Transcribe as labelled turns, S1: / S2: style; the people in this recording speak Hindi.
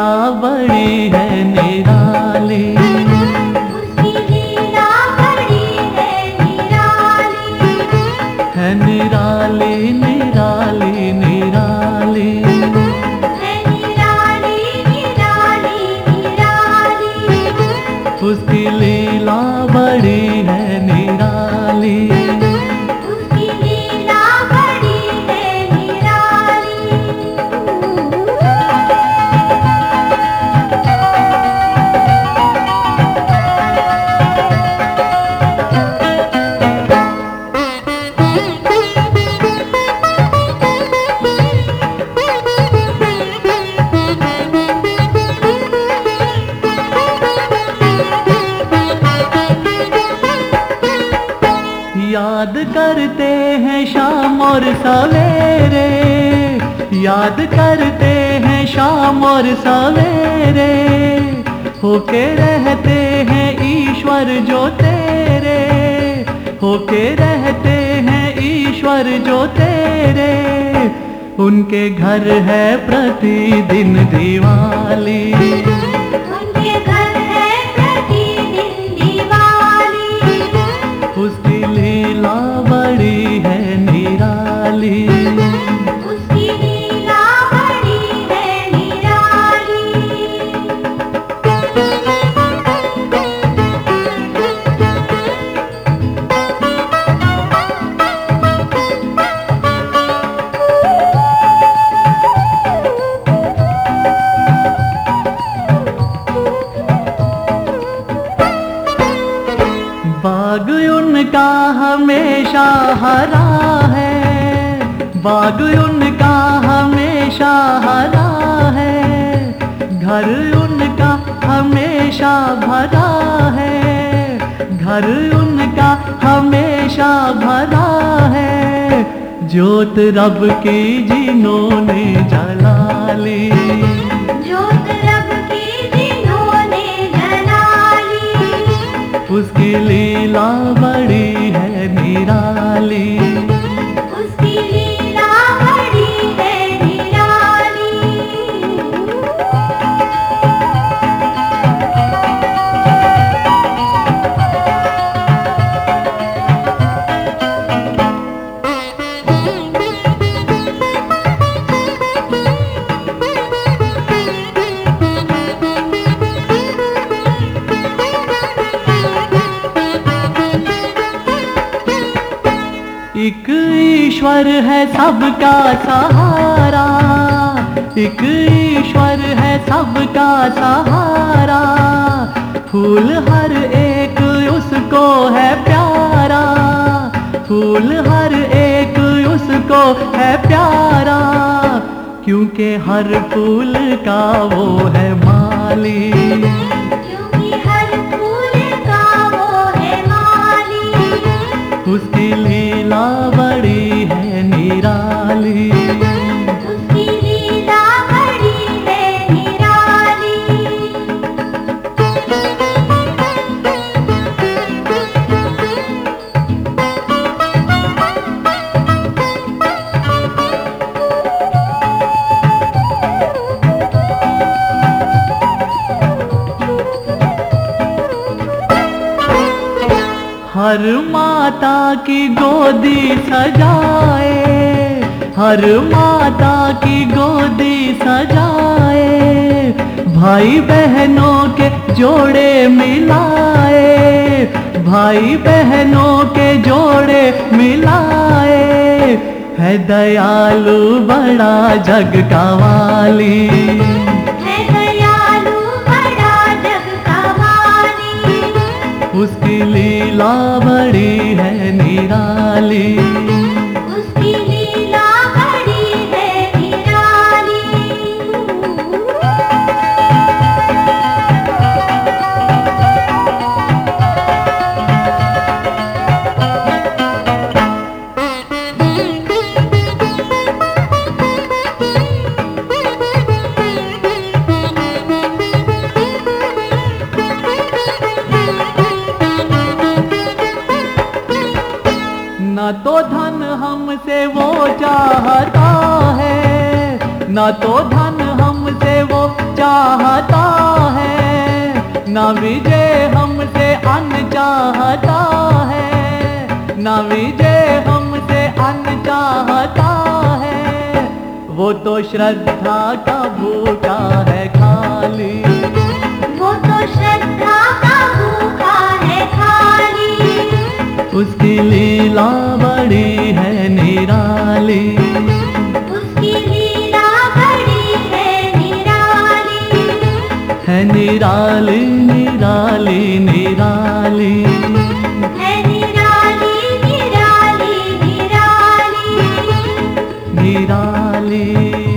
S1: लीला बड़ी है निराली।
S2: है निराली
S1: निराली निराली। उसकी याद करते हैं शाम और सवेरे। याद करते हैं शाम और सवेरे। होके रहते हैं ईश्वर जो तेरे। होके रहते हैं ईश्वर जो तेरे उनके घर है प्रतिदिन दिवाली।
S2: उनके घर है
S1: बाग उनका हमेशा हरा है। बाग उनका हमेशा हरा है। घर उनका हमेशा भरा है। घर उनका हमेशा भरा है। ज्योत रब की जिन्होंने जला ली। उसकी लीला ईश्वर है सबका सहारा। एक ईश्वर है सबका सहारा। फूल हर एक उसको है प्यारा। फूल हर एक उसको है प्यारा। क्योंकि हर फूल का वो है माली।
S2: हर
S1: माता की गोदी सजाए, हर माता की गोदी सजाए भाई बहनों के जोड़े मिलाए भाई बहनों के जोड़े मिलाए, है दयालु बड़ा जग का वाली। उसकी लीला बड़ी है निराली।
S2: उसकी
S1: हमसे वो चाहता है। न तो धन हमसे वो चाहता है, ना विजय हमसे अन्न चाहता है, ना विजय हमसे अन्न चाहता है। वो तो श्रद्धा का भूखा है खाली।
S2: वो तो श्रद्धा है
S1: निराली
S2: निराली निराली। निराली।
S1: निराली।